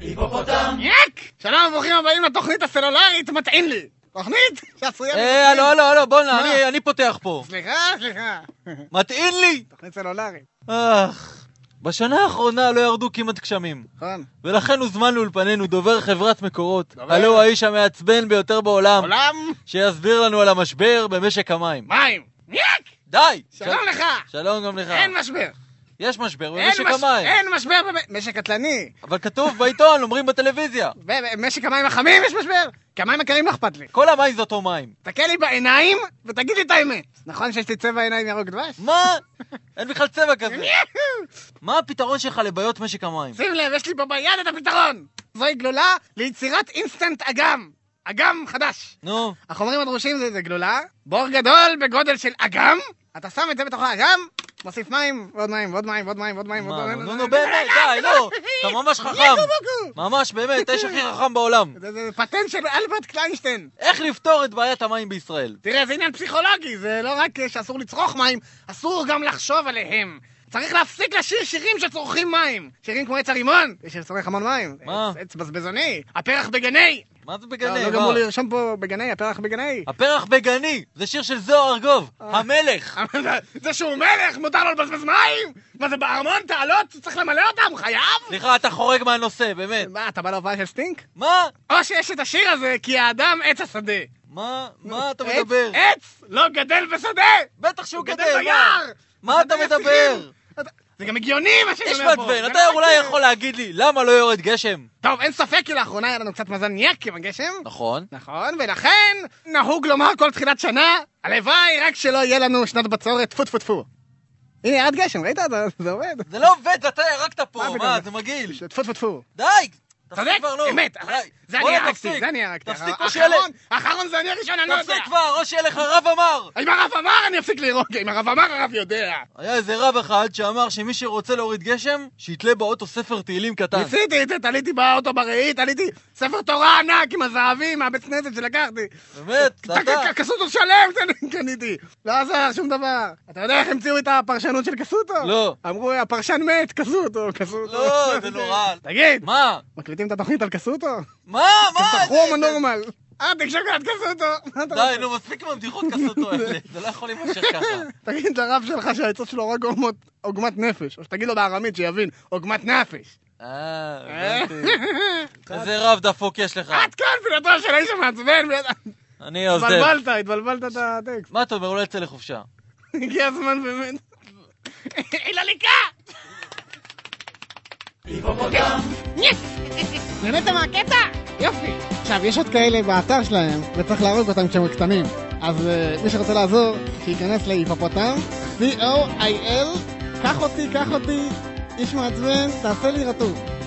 היפופוטם! יאק! שלום וברוכים הבאים לתוכנית הסלולרית מטעין לי! תוכנית שעשויה... אה, הלו, הלו, הלו, בואנה? אני- אני פותח פה. סליחה, סליחה. מטעין לי! תוכנית סלולרית. אך, בשנה האחרונה לא ירדו כמעט גשמים. נכון. ולכן הוזמן לאולפנינו דובר חברת מקורות. דובר. הלו הוא האיש המעצבן ביותר בעולם, עולם שיסביר לנו על המשבר במשק המים. מים. יאק! די! שלום של- לך! שלום גם לך. אין משבר. יש משבר במשק מש- המים. אין משבר במשק קטלני. אבל כתוב בעיתון, אומרים בטלוויזיה. במשק המים החמים יש משבר? כי המים הקרים לא אכפת לי. כל המים זה אותו מים. תסתכל לי בעיניים ותגיד לי את האמת. נכון שיש לי צבע עיניים ירוק דבש? מה? אין בכלל צבע כזה. מה הפתרון שלך לבעיות משק המים? שים לב, יש לי פה ביד את הפתרון. זוהי גלולה ליצירת אינסטנט אגם. אגם חדש. נו, החומרים הדרושים זה, זה גלולה, בור גדול בגודל של אגם, אתה שם את זה בתוך האגם, מוסיף מים, ועוד מים, ועוד מים, ועוד מים, ועוד מים, ועוד מים. נו, נו, באמת, די, נו. אתה ממש חכם. ממש, באמת, האיש הכי חכם בעולם. זה פטנט של אלברט קליינשטיין. איך לפתור את בעיית המים בישראל? תראה, זה עניין פסיכולוגי, זה לא רק שאסור לצרוך מים, אסור גם לחשוב עליהם. צריך להפסיק לשיר שירים שצורכים מים. שירים כמו עץ הרימון, שצורך המון מים. מה? עץ בזבזוני, הפרח בגני. מה זה לא, בגני? לא? גמור לרשום פה בגני, הפרח בגני. הפרח בגני, זה שיר של זוהר ארגוב, אה. המלך. זה- שהוא מלך, מותר לו לבזבז מים? מה זה בארמון תעלות? צריך למלא אותם, חייב? סליחה, אתה חורג מהנושא, באמת. מה, אתה בא להופעה של סטינק? מה? או שיש את השיר הזה, כי האדם עץ השדה. מה? מה אתה מדבר? עץ לא גדל בשדה! בטח שהוא הוא גדל, מה? ביער! מה אתה מדבר? זה גם הגיוני מה שאני איש אומר פה. מעצבן, זה אתה לא אולי יכול להגיד לי למה לא יורד גשם? טוב, אין ספק כי לאחרונה היה לנו קצת מזל ניאק עם הגשם. נכון. נכון, ולכן נהוג לומר כל תחילת שנה, הלוואי רק שלא יהיה לנו שנת בצורת, טפו טפו טפו. הנה, ירד גשם, ראית? זה- עובד. זה לא עובד, אתה ירקת פה, מה? זה מגעיל. טפו טפו טפו. די! צודק. אמת. זה אני הרגתי. זה אני הרגתי. תפסיק, שיהיה האחרון זה אני הראשון, אני לא יודע. תפסיק כבר, או שיהיה לך רב אמר! אם הרב אמר, אני אפסיק לירוק, אם הרב אמר, הרב יודע. היה איזה רב אחד שאמר שמי שרוצה להוריד גשם, שיתלה באוטו ספר תהילים קטן. ניסיתי את זה, תליתי באוטו בראית, תליתי ספר תורה ענק עם הזהבים מהבית כנסת שלקחתי. באמת, אתה. קסוטו שלם קני- קניתי. לא עזר שום דבר. אתה יודע איך המציאו את הפרשנות של קסוטו? לא. אמרו, הפרשן מת, קסוטו, קסוטו. לא, זה נורא. תגיד, מה? מקליטים את התוכנית על קסוטו? מה? מה? זה- הנורמל. אה, תקשור על קסוטו. די, רוצה? נו, מספיק עם הבדיחות כסותו האלה. זה לא יכול להימשך ככה. תגיד לרב שלך שהעצות שלו רק עוגמת נפש, או שתגיד לו בארמית שיבין, עוגמת נפש. אה, הבנתי. איזה רב דפוק יש לך. עד כאן פינתו של האיש המעצבן, אני עוזב. התבלבלת, התבלבלת את הטקסט. מה אתה אומר? אולי יצא לחופשה. הגיע הזמן באמת. אילניקה! היפופוטם! יס! נהנית מהקטע? יופי. עכשיו, יש עוד כאלה באתר שלהם, וצריך להרוג אותם כשהם קטנים. אז אה, מי שרוצה לעזור, שייכנס להיפופוטם, C-O-I-L, קח אותי, קח אותי, איש מעצבן, תעשה לי רטוב.